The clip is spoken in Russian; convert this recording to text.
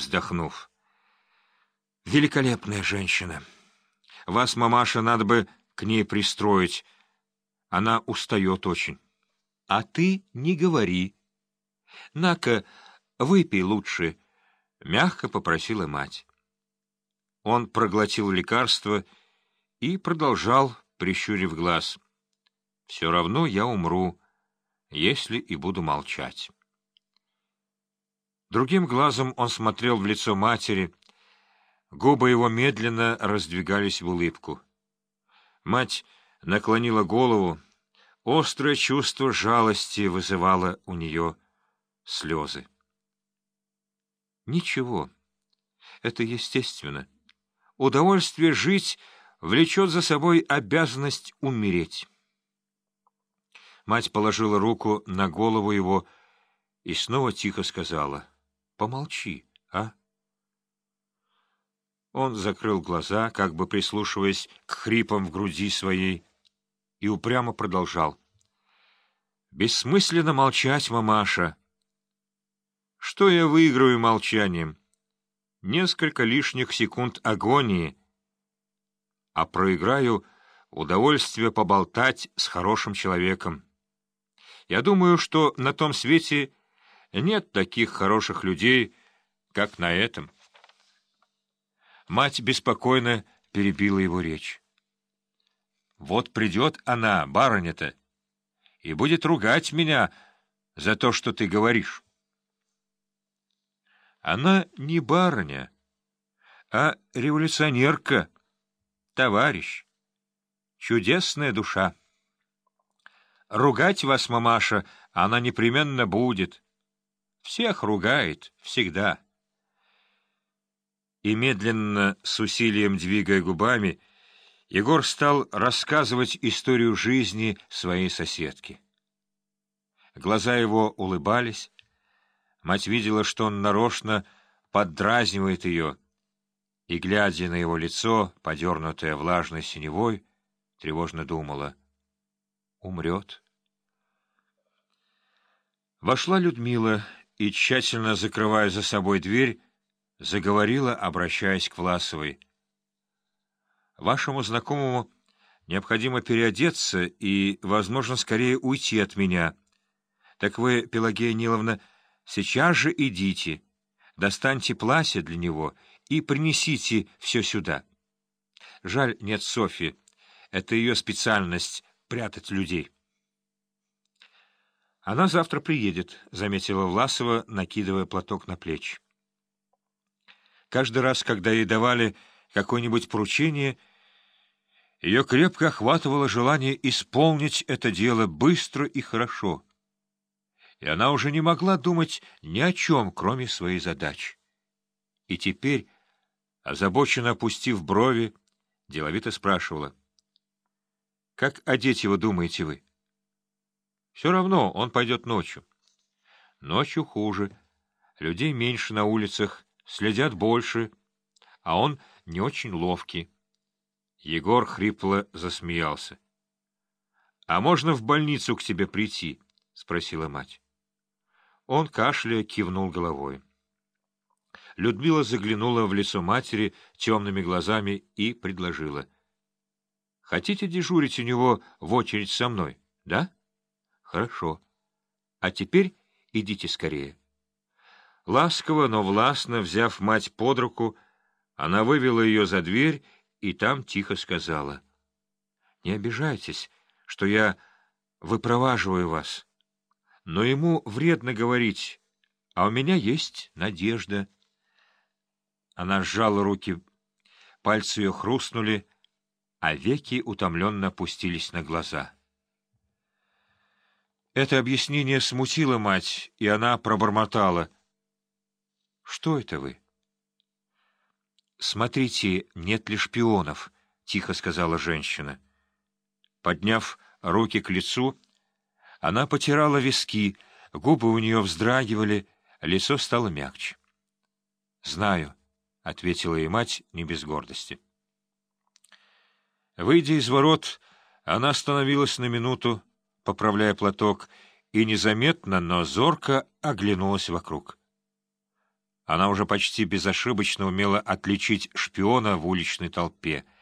вздохнув. «Великолепная женщина. Вас, мамаша, надо бы к ней пристроить. Она устает очень. А ты не говори. На-ка, выпей лучше», — мягко попросила мать. Он проглотил лекарство и продолжал, прищурив глаз. «Все равно я умру, если и буду молчать». Другим глазом он смотрел в лицо матери. Губы его медленно раздвигались в улыбку. Мать наклонила голову. Острое чувство жалости вызывало у нее слезы. Ничего, это естественно. Удовольствие жить влечет за собой обязанность умереть. Мать положила руку на голову его и снова тихо сказала — Помолчи, а? Он закрыл глаза, как бы прислушиваясь к хрипам в груди своей, и упрямо продолжал. «Бессмысленно молчать, мамаша. Что я выиграю молчанием? Несколько лишних секунд агонии, а проиграю удовольствие поболтать с хорошим человеком. Я думаю, что на том свете нет таких хороших людей, как на этом. Мать беспокойно перебила его речь. Вот придет она, барыня-то, и будет ругать меня за то, что ты говоришь. Она не барыня, а революционерка, товарищ, чудесная душа. Ругать вас, мамаша, она непременно будет. Всех ругает, всегда. И медленно, с усилием двигая губами, Егор стал рассказывать историю жизни своей соседки. Глаза его улыбались. Мать видела, что он нарочно поддразнивает ее, и, глядя на его лицо, подернутое влажной синевой, тревожно думала — умрет. Вошла Людмила и, тщательно закрывая за собой дверь, заговорила, обращаясь к Власовой. «Вашему знакомому необходимо переодеться и, возможно, скорее уйти от меня. Так вы, Пелагея Ниловна, сейчас же идите, достаньте платье для него и принесите все сюда. Жаль, нет Софьи. Это ее специальность — прятать людей». Она завтра приедет, — заметила Власова, накидывая платок на плечи. Каждый раз, когда ей давали какое-нибудь поручение, ее крепко охватывало желание исполнить это дело быстро и хорошо. И она уже не могла думать ни о чем, кроме своей задачи. И теперь, озабоченно опустив брови, деловито спрашивала. — Как одеть его, думаете вы? — все равно он пойдет ночью. Ночью хуже. Людей меньше на улицах, следят больше, а он не очень ловкий. Егор хрипло засмеялся. — А можно в больницу к тебе прийти? — спросила мать. Он, кашляя, кивнул головой. Людмила заглянула в лицо матери темными глазами и предложила. — Хотите дежурить у него в очередь со мной, да? — Хорошо. А теперь идите скорее. Ласково, но властно, взяв мать под руку, она вывела ее за дверь и там тихо сказала. — Не обижайтесь, что я выпроваживаю вас. Но ему вредно говорить, а у меня есть надежда. Она сжала руки, пальцы ее хрустнули, а веки утомленно опустились на глаза. Это объяснение смутило мать, и она пробормотала. — Что это вы? — Смотрите, нет ли шпионов, — тихо сказала женщина. Подняв руки к лицу, она потирала виски, губы у нее вздрагивали, лицо стало мягче. — Знаю, — ответила ей мать не без гордости. Выйдя из ворот, она остановилась на минуту, поправляя платок, и незаметно, но зорко оглянулась вокруг. Она уже почти безошибочно умела отличить шпиона в уличной толпе —